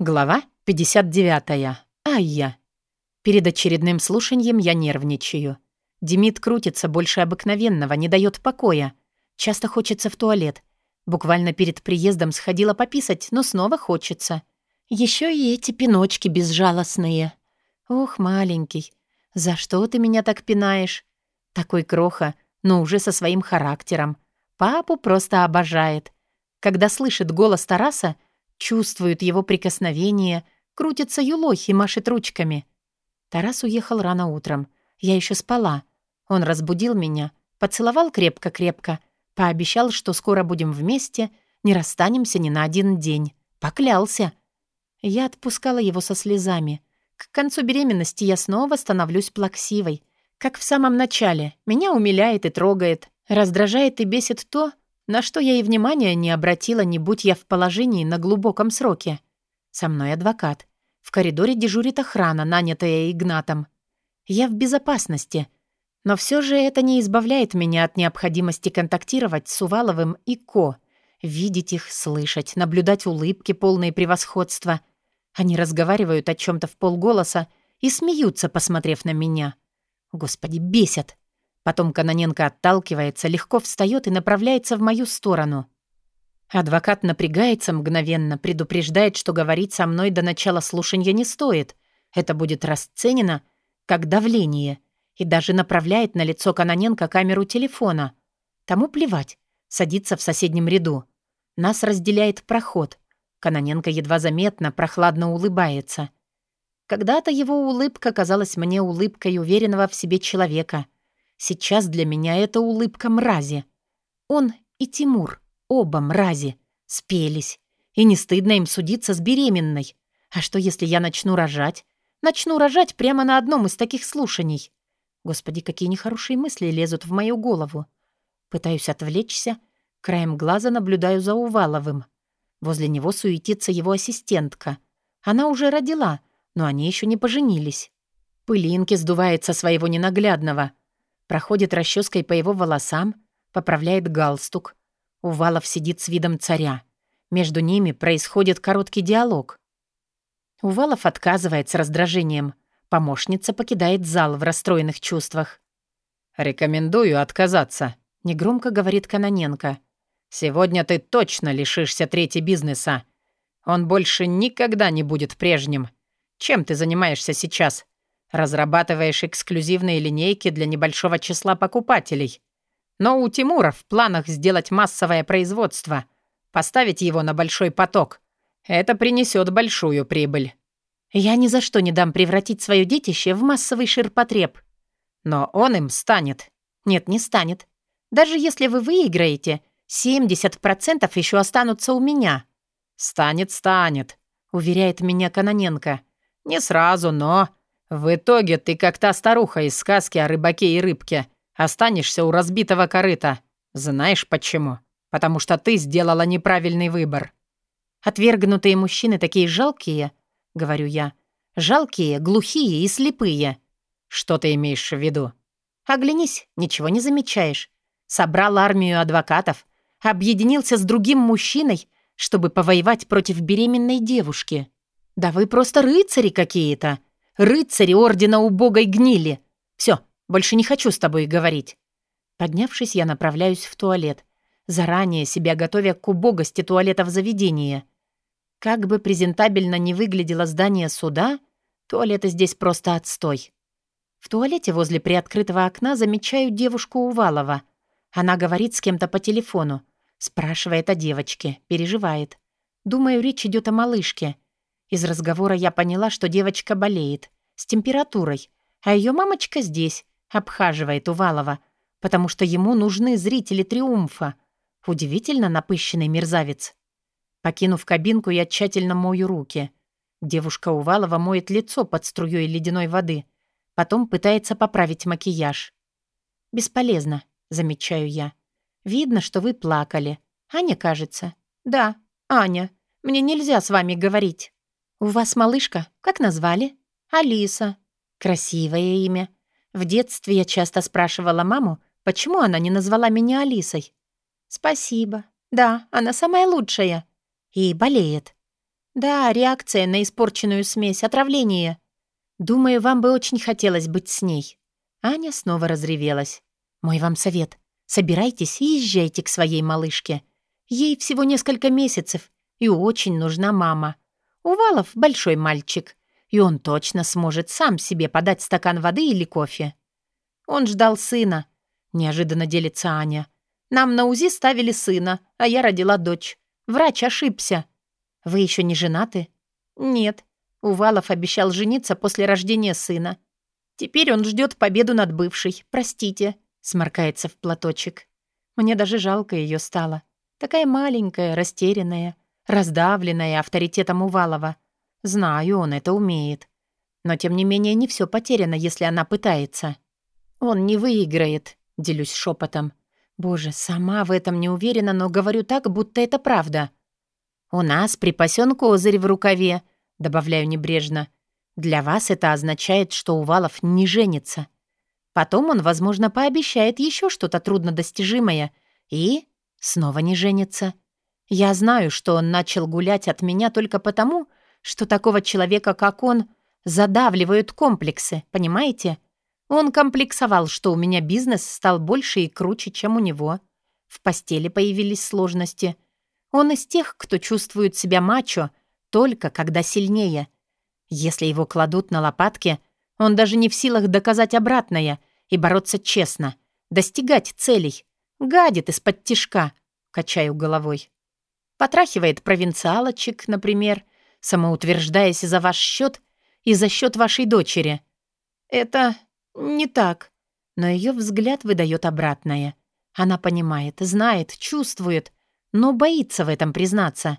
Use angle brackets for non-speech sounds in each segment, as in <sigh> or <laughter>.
Глава 59. Айя. Перед очередным слушанием я нервничаю. Демид крутится больше обыкновенного, не дает покоя. Часто хочется в туалет. Буквально перед приездом сходила пописать, но снова хочется. Еще и эти пиночки безжалостные. Ох, маленький, за что ты меня так пинаешь? Такой кроха, но уже со своим характером. Папу просто обожает. Когда слышит голос Тараса, Чувствует его прикосновение, крутится юлохи, машет ручками. Тарас уехал рано утром. Я еще спала. Он разбудил меня, поцеловал крепко-крепко, пообещал, что скоро будем вместе, не расстанемся ни на один день. Поклялся. Я отпускала его со слезами. К концу беременности я снова становлюсь плаксивой. Как в самом начале. Меня умиляет и трогает. Раздражает и бесит то, на что я и внимания не обратила, не будь я в положении на глубоком сроке. Со мной адвокат. В коридоре дежурит охрана, нанятая Игнатом. Я в безопасности. Но все же это не избавляет меня от необходимости контактировать с Уваловым и Ко. Видеть их, слышать, наблюдать улыбки, полные превосходства. Они разговаривают о чем то в полголоса и смеются, посмотрев на меня. Господи, бесят. Потом Каноненко отталкивается, легко встает и направляется в мою сторону. Адвокат напрягается мгновенно, предупреждает, что говорить со мной до начала слушания не стоит. Это будет расценено как давление. И даже направляет на лицо Каноненко камеру телефона. Тому плевать. Садится в соседнем ряду. Нас разделяет проход. Каноненко едва заметно, прохладно улыбается. Когда-то его улыбка казалась мне улыбкой уверенного в себе человека — Сейчас для меня это улыбка мрази. Он и Тимур, оба мрази, спелись. И не стыдно им судиться с беременной. А что, если я начну рожать? Начну рожать прямо на одном из таких слушаний. Господи, какие нехорошие мысли лезут в мою голову. Пытаюсь отвлечься, краем глаза наблюдаю за Уваловым. Возле него суетится его ассистентка. Она уже родила, но они еще не поженились. Пылинки сдувает со своего ненаглядного — проходит расческой по его волосам, поправляет галстук. Увалов сидит с видом царя. Между ними происходит короткий диалог. Увалов отказывает с раздражением. Помощница покидает зал в расстроенных чувствах. «Рекомендую отказаться», — негромко говорит Каноненко. «Сегодня ты точно лишишься трети бизнеса. Он больше никогда не будет прежним. Чем ты занимаешься сейчас? Разрабатываешь эксклюзивные линейки для небольшого числа покупателей. Но у Тимура в планах сделать массовое производство, поставить его на большой поток. Это принесет большую прибыль. Я ни за что не дам превратить свое детище в массовый ширпотреб. Но он им станет. Нет, не станет. Даже если вы выиграете, 70% еще останутся у меня. «Станет, станет», — уверяет меня Каноненко. «Не сразу, но в итоге ты как та старуха из сказки о рыбаке и рыбке. Останешься у разбитого корыта. Знаешь почему? Потому что ты сделала неправильный выбор. Отвергнутые мужчины такие жалкие, говорю я. Жалкие, глухие и слепые. Что ты имеешь в виду? Оглянись, ничего не замечаешь. Собрал армию адвокатов, объединился с другим мужчиной, чтобы повоевать против беременной девушки. Да вы просто рыцари какие-то. Рыцари Ордена Убогой Гнили! Все, больше не хочу с тобой говорить». Поднявшись, я направляюсь в туалет, заранее себя готовя к убогости туалета в заведении. Как бы презентабельно не выглядело здание суда, туалеты здесь просто отстой. В туалете возле приоткрытого окна замечаю девушку Увалова. Она говорит с кем-то по телефону, спрашивает о девочке, переживает. Думаю, речь идет о малышке. Из разговора я поняла, что девочка болеет, с температурой, а ее мамочка здесь, обхаживает Увалова, потому что ему нужны зрители «Триумфа». Удивительно напыщенный мерзавец. Покинув кабинку, я тщательно мою руки. Девушка Увалова моет лицо под струей ледяной воды. Потом пытается поправить макияж. «Бесполезно», — замечаю я. «Видно, что вы плакали. Аня, кажется». «Да, Аня. Мне нельзя с вами говорить». «У вас малышка? Как назвали?» «Алиса». «Красивое имя. В детстве я часто спрашивала маму, почему она не назвала меня Алисой». «Спасибо. Да, она самая лучшая». «И болеет». «Да, реакция на испорченную смесь, отравление. Думаю, вам бы очень хотелось быть с ней». Аня снова разревелась. «Мой вам совет. Собирайтесь и езжайте к своей малышке. Ей всего несколько месяцев, и очень нужна мама. Увалов большой мальчик, и он точно сможет сам себе подать стакан воды или кофе». Он ждал сына. Неожиданно делится Аня. «Нам на УЗИ ставили сына, а я родила дочь. Врач ошибся». «Вы еще не женаты?» «Нет. Увалов обещал жениться после рождения сына. Теперь он ждет победу над бывшей. Простите», — сморкается в платочек. Мне даже жалко ее стало. Такая маленькая, растерянная, раздавленная авторитетом Увалова. Знаю, он это умеет. Но, тем не менее, не все потеряно, если она пытается. Он не выиграет, делюсь шепотом. Боже, сама в этом не уверена, но говорю так, будто это правда. У нас припасен козырь в рукаве, добавляю небрежно. Для вас это означает, что Увалов не женится. Потом он, возможно, пообещает еще что-то труднодостижимое и снова не женится. Я знаю, что он начал гулять от меня только потому, что такого человека, как он, задавливают комплексы, понимаете? Он комплексовал, что у меня бизнес стал больше и круче, чем у него. В постели появились сложности. Он из тех, кто чувствует себя мачо только когда сильнее. Если его кладут на лопатки, он даже не в силах доказать обратное и бороться честно, достигать целей. Гадит из-под тишка, качаю головой. Потрахивает провинциалочек, например, самоутверждаясь за ваш счет и за счет вашей дочери. Это не так. Но ее взгляд выдает обратное. Она понимает, знает, чувствует, но боится в этом признаться.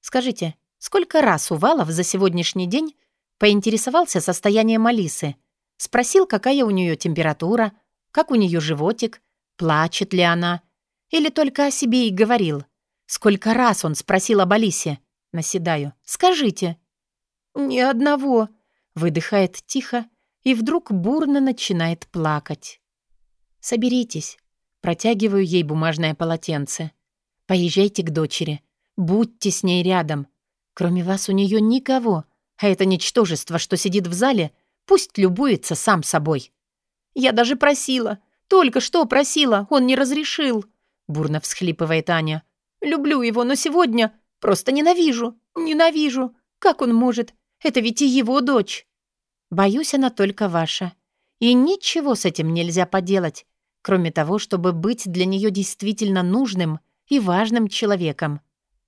Скажите, Сколько раз Увалов за сегодняшний день поинтересовался состоянием Алисы, спросил, какая у нее температура, как у нее животик, плачет ли она, или только о себе и говорил. Сколько раз он спросил об Алисе? Наседаю. «Скажите». «Ни одного», — выдыхает тихо и вдруг бурно начинает плакать. «Соберитесь». Протягиваю ей бумажное полотенце. «Поезжайте к дочери. Будьте с ней рядом. Кроме вас у нее никого, а это ничтожество, что сидит в зале, пусть любуется сам собой. Я даже просила, только что просила, он не разрешил, бурно всхлипывает Аня. Люблю его, но сегодня просто ненавижу, ненавижу. Как он может? Это ведь и его дочь. Боюсь, она только ваша. И ничего с этим нельзя поделать, кроме того, чтобы быть для нее действительно нужным и важным человеком.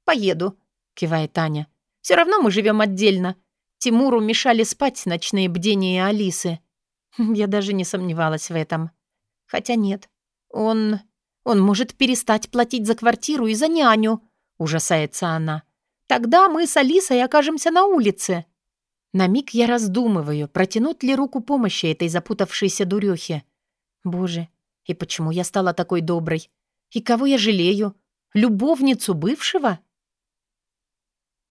«Поеду», — кивает Аня. Все равно мы живем отдельно. Тимуру мешали спать ночные бдения Алисы. <laughs> Я даже не сомневалась в этом. Хотя нет. Он... Он может перестать платить за квартиру и за няню, ужасается она. Тогда мы с Алисой окажемся на улице. На миг я раздумываю, протянуть ли руку помощи этой запутавшейся дурехе. Боже, и почему я стала такой доброй? И кого я жалею? Любовницу бывшего?